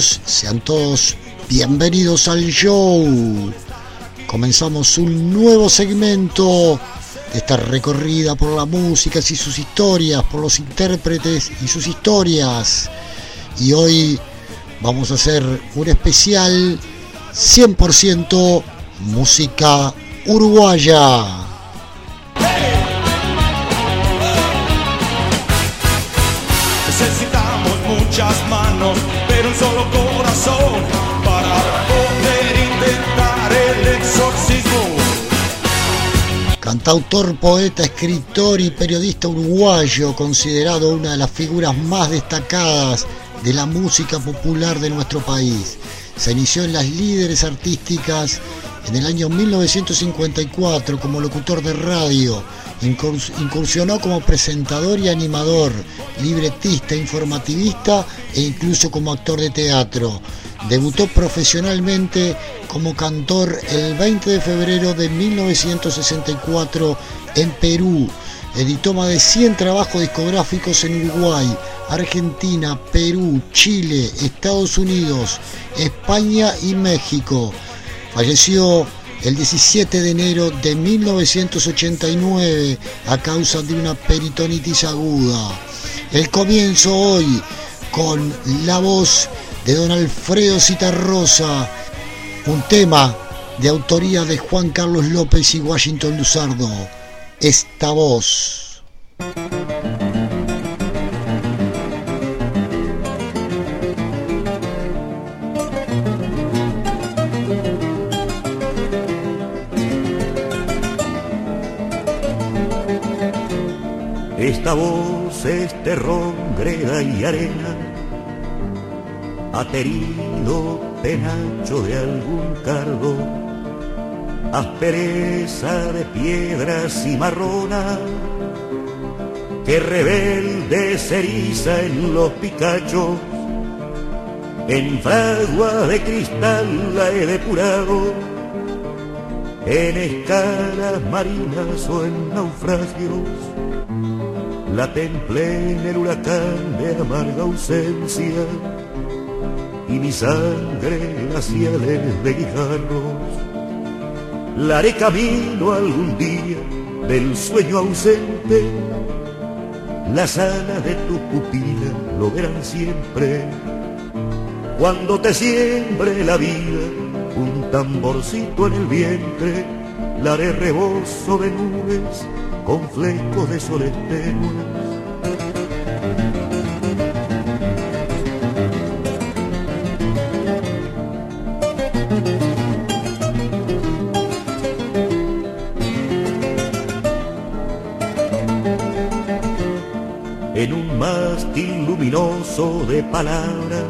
sean todos bienvenidos al show. Comenzamos un nuevo segmento de esta recorrida por la música y sus historias, por los intérpretes y sus historias. Y hoy vamos a hacer un especial 100% música uruguaya. Necesitamos muchas Cantautor, poeta, escritor y periodista uruguayo, considerado una de las figuras más destacadas de la música popular de nuestro país. Se inició en las líderes artísticas en el año 1954 como locutor de radio. Incursionó como presentador y animador, libretista, informativista e incluso como actor de teatro. Debutó profesionalmente como cantor el 20 de febrero de 1964 en Perú. Editó más de 100 trabajos discográficos en Uruguay, Argentina, Perú, Chile, Estados Unidos, España y México. Falleció el 17 de enero de 1989 a causa de una peritonitis aguda. El comienzo hoy con la voz de don Alfredo Citarrosa, un tema de autoría de Juan Carlos López y Washington Luzardo. Esta voz. Esta voz es terror, greda y arena, aterido penacho de algún cardo, aspereza de piedras y marrona, que rebelde se eriza en los picachos, en fragua de cristal la he depurado, en escalas marinas o en naufragios la templé en el huracán de amarga ausencia y mi sangre glaciales de guijarros. La haré camino algún día del sueño ausente, las alas de tu pupila lo verán siempre. Cuando te siembre la vida, un tamborcito en el vientre, la haré rebozo de nubes con flecos de soles tenues. De palabras,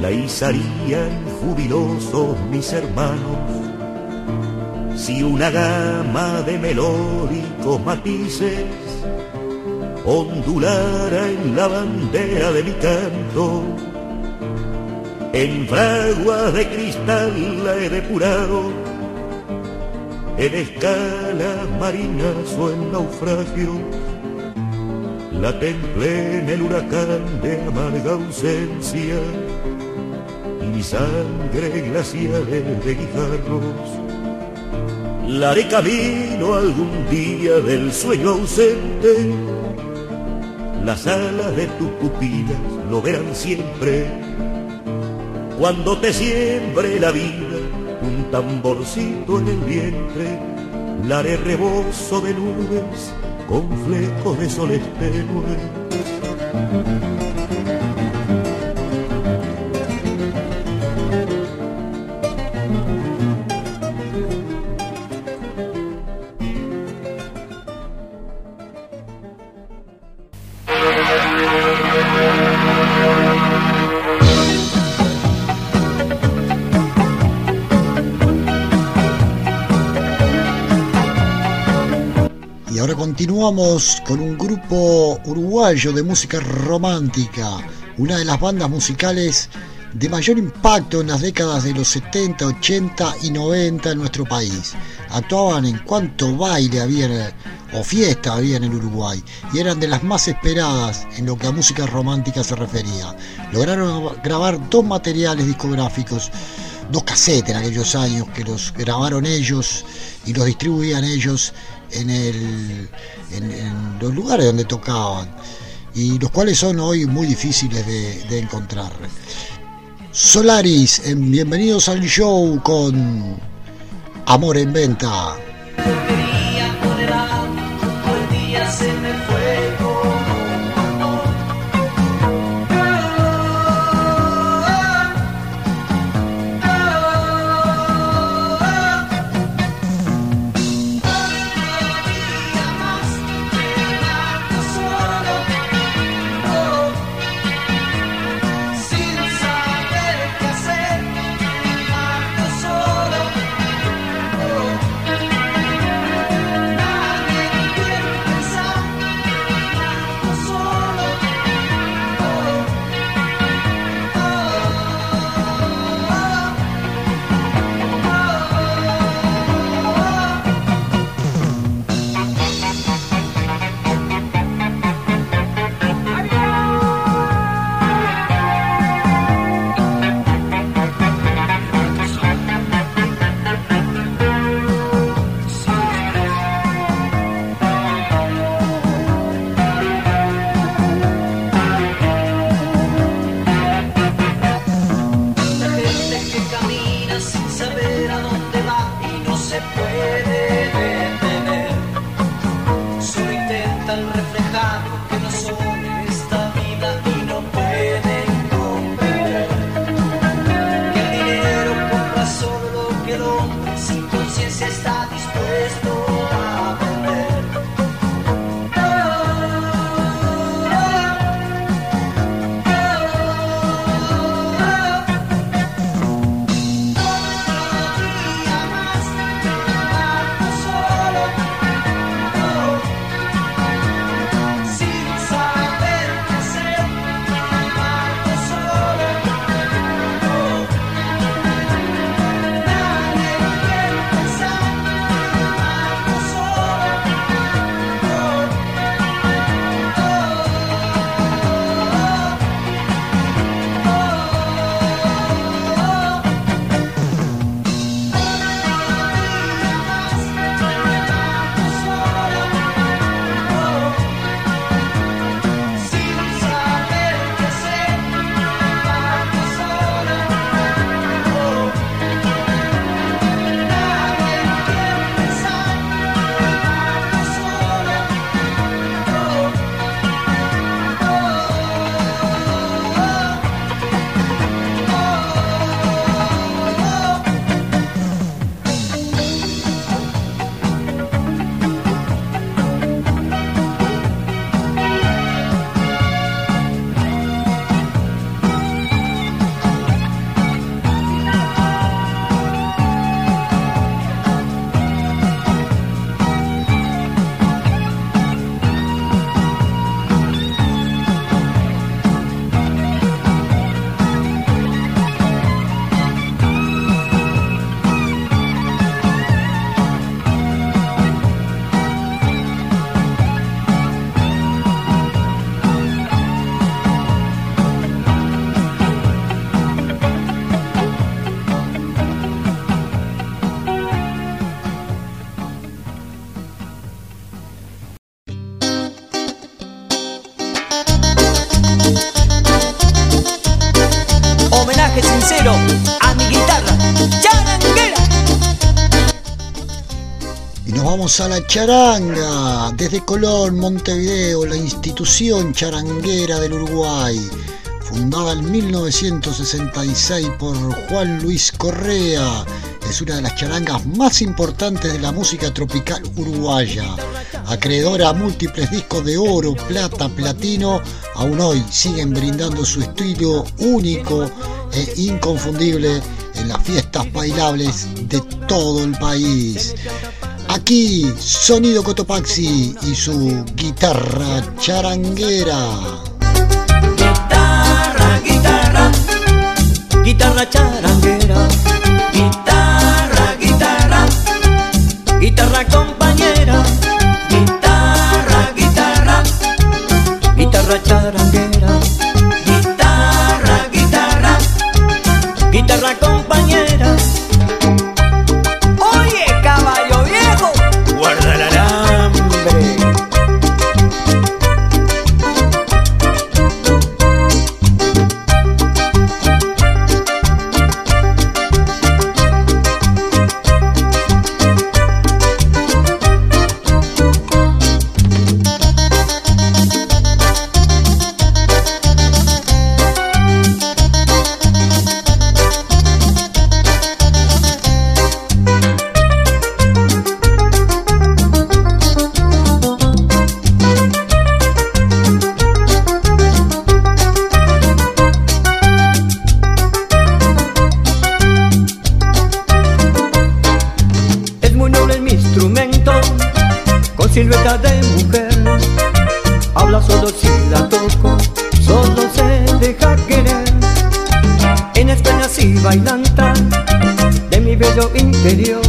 la izarían jubilosos mis hermanos. Si una gama de melódicos matices ondulara en la bandera de mi canto, en fraguas de cristal la he depurado, en escalas marinas o en naufragios, la templé en el huracán de amarga ausencia y mi sangre glaciales de guijarros la haré camino algún día del sueño ausente. Las alas de tus pupilas lo verán siempre. Cuando te siembre la vida, un tamborcito en el vientre, la haré rebozo de nubes con flecos de sol tenue. Y ahora continuamos con un grupo uruguayo de música romántica, una de las bandas musicales de mayor impacto en las décadas de los 70, 80 y 90 en nuestro país. Actuaban en cuanto baile había o fiesta había en el Uruguay y eran de las más esperadas en lo que a música romántica se refería. Lograron grabar dos materiales discográficos, dos casetes en aquellos años que los grabaron ellos y los distribuían ellos en, el, en, los lugares donde tocaban y los cuales son hoy muy difíciles de, encontrar. Solaris, en bienvenidos al show con Amor en Venta. A la charanga. Desde Colón, Montevideo, la institución charanguera del Uruguay. Fundada en 1966 por Juan Luis Correa. Es una de las charangas más importantes de la música tropical uruguaya. Acreedora a múltiples discos de oro, plata, platino, aún hoy siguen brindando su estilo único e inconfundible en las fiestas bailables de todo el país. Aquí, Sonido Cotopaxi y su guitarra charanguera. Guitarra, guitarra, guitarra charanguera. video.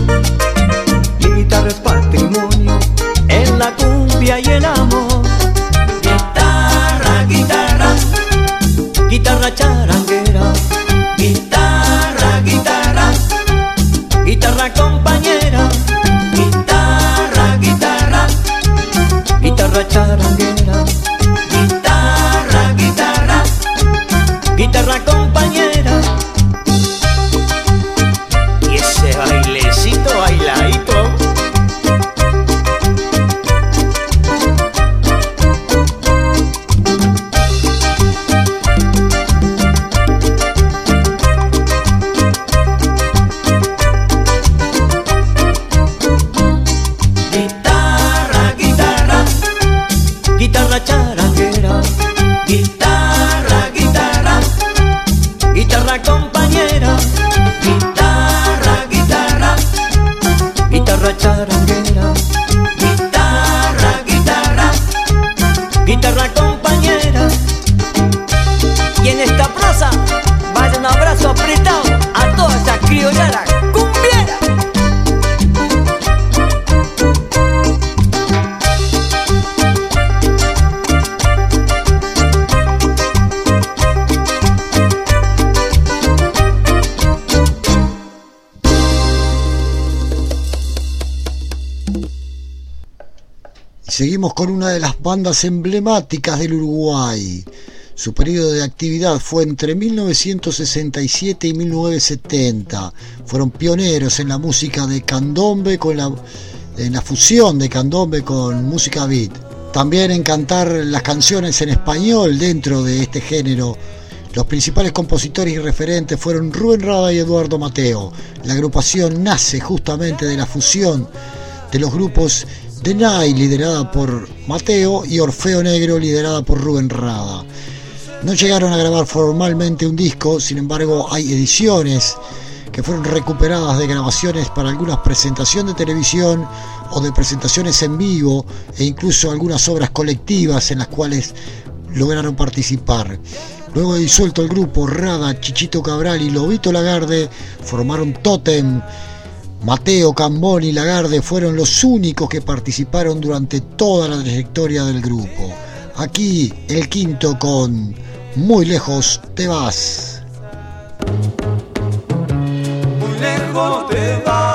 Seguimos con una de las bandas emblemáticas del Uruguay. Su periodo de actividad fue entre 1967 y 1970. Fueron pioneros en la música de candombe, con la, en la fusión de candombe con música beat. También en cantar las canciones en español dentro de este género. Los principales compositores y referentes fueron Rubén Rada y Eduardo Mateo. La agrupación nace justamente de la fusión de los grupos Night, liderada por Mateo, y Orfeo Negro, liderada por Rubén Rada. No llegaron a grabar formalmente un disco, sin embargo hay ediciones que fueron recuperadas de grabaciones para algunas presentaciones de televisión o de presentaciones en vivo e incluso algunas obras colectivas en las cuales lograron participar. Luego de disuelto el grupo, Rada, Chichito Cabral y Lobito Lagarde formaron Totem. Mateo, Cambón y Lagarde fueron los únicos que participaron durante toda la trayectoria del grupo. Aquí el quinto con Muy lejos te vas. Muy lejos te vas,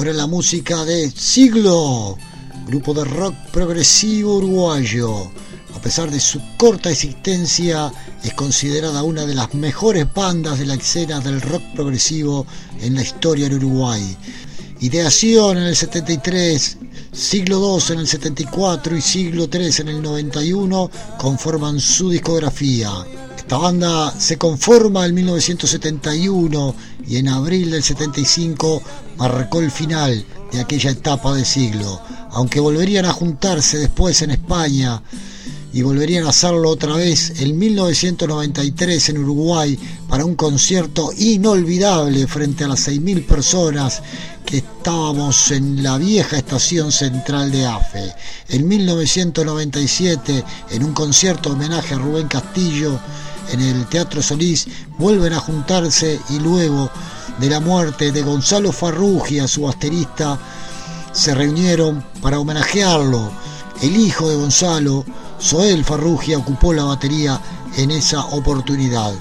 ahora la música de Siglo, grupo de rock progresivo uruguayo. A pesar de su corta existencia, es considerada una de las mejores bandas de la escena del rock progresivo en la historia del Uruguay. Ideación en el 73, siglo II en el 74 y siglo III en el 91 conforman su discografía. Esta banda se conforma en 1971 y en abril del 75 marcó el final de aquella etapa de siglo, aunque volverían a juntarse después en España y volverían a hacerlo otra vez en 1993 en Uruguay para un concierto inolvidable frente a las 6.000 personas que estábamos en la vieja estación central de AFE. En 1997, en un concierto homenaje a Rubén Castillo en el Teatro Solís, vuelven a juntarse y luego de la muerte de Gonzalo Farrugia, su baterista, se reunieron para homenajearlo. El hijo de Gonzalo Soel Farrugia ocupó la batería en esa oportunidad.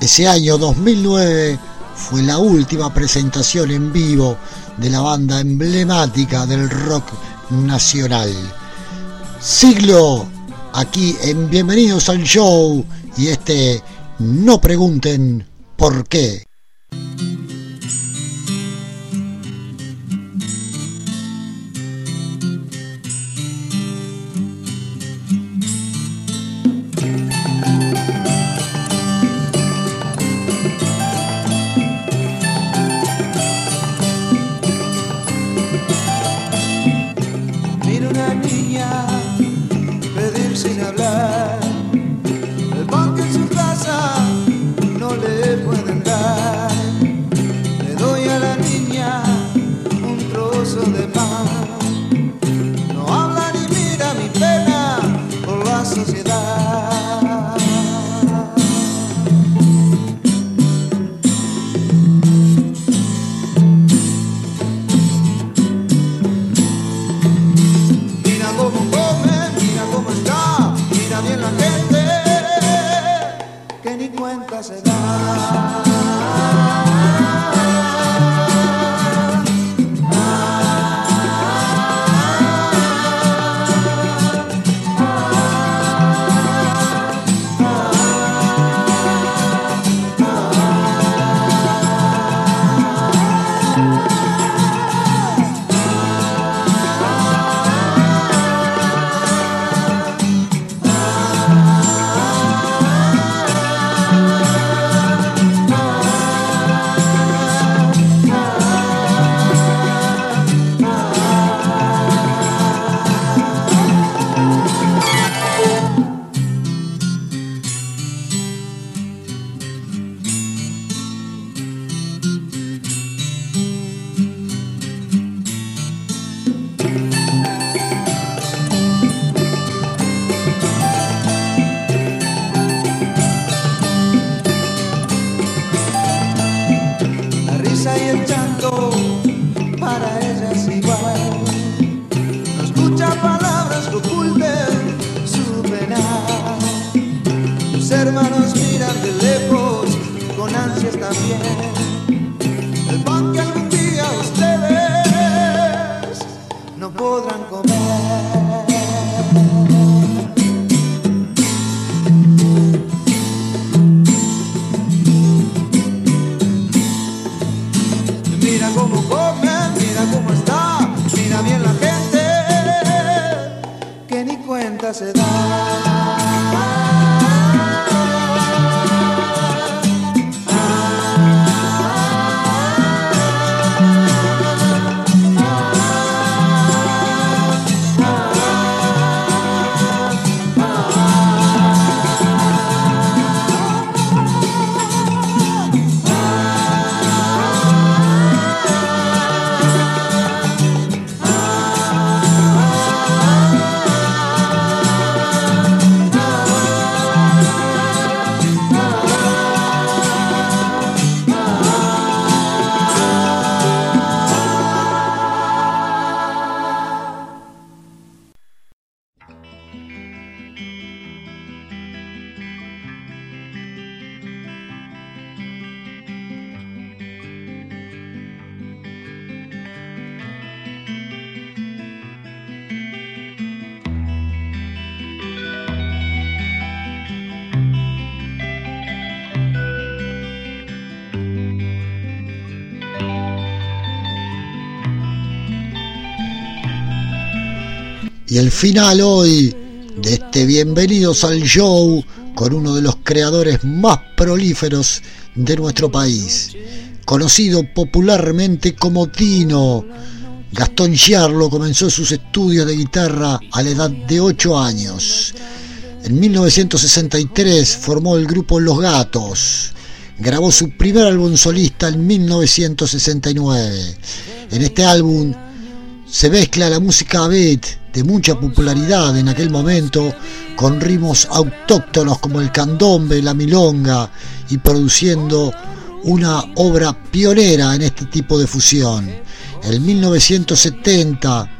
Ese año 2009 fue la última presentación en vivo de la banda emblemática del rock nacional. Siglo, aquí en Bienvenidos al Show y este No pregunten por qué. cidade. Y el final hoy de este Bienvenidos al Show con uno de los creadores más prolíferos de nuestro país, conocido popularmente como Tino. Gastón Giarlo comenzó sus estudios de guitarra a la edad de 8 años. En 1963 formó el grupo Los Gatos. Grabó su primer álbum solista en 1969. En este álbum se mezcla la música beat de mucha popularidad en aquel momento con ritmos autóctonos como el candombe, la milonga y produciendo una obra pionera en este tipo de fusión. En 1970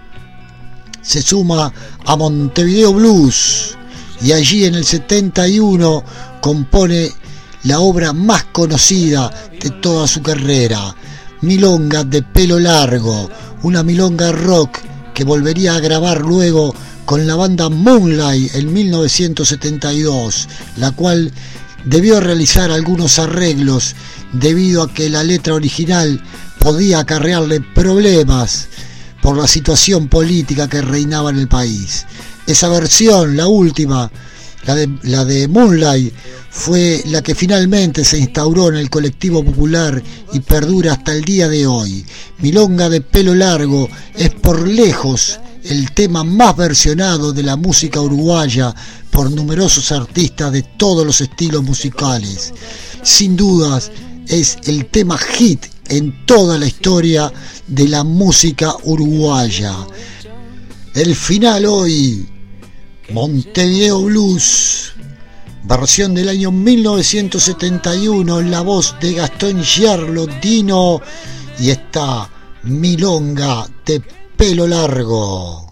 se suma a Montevideo Blues y allí en el 71 compone la obra más conocida de toda su carrera, Milonga de pelo largo, una milonga rock que volvería a grabar luego con la banda Moonlight en 1972, la cual debió realizar algunos arreglos debido a que la letra original podía acarrearle problemas por la situación política que reinaba en el país. Esa versión, la última, la de, Moonlight, fue la que finalmente se instauró en el colectivo popular y perdura hasta el día de hoy. Milonga de pelo largo es por lejos el tema más versionado de la música uruguaya por numerosos artistas de todos los estilos musicales. Sin dudas, es el tema hit en toda la historia de la música uruguaya. El final hoy, Montevideo Blues, versión del año 1971, la voz de Gastón Giarlo Dino y esta milonga de pelo largo.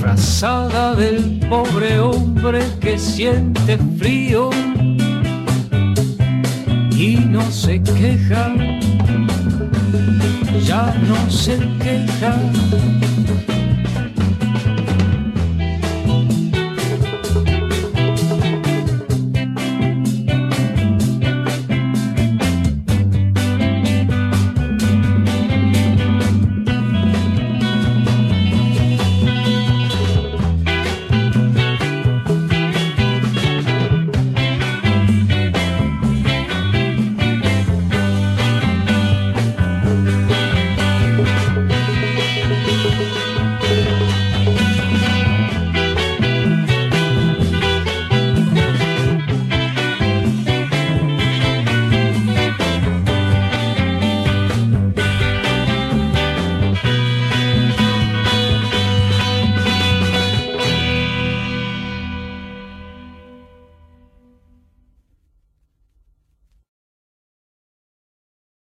Frazada del pobre hombre que siente frío y no se queja, ya no se queja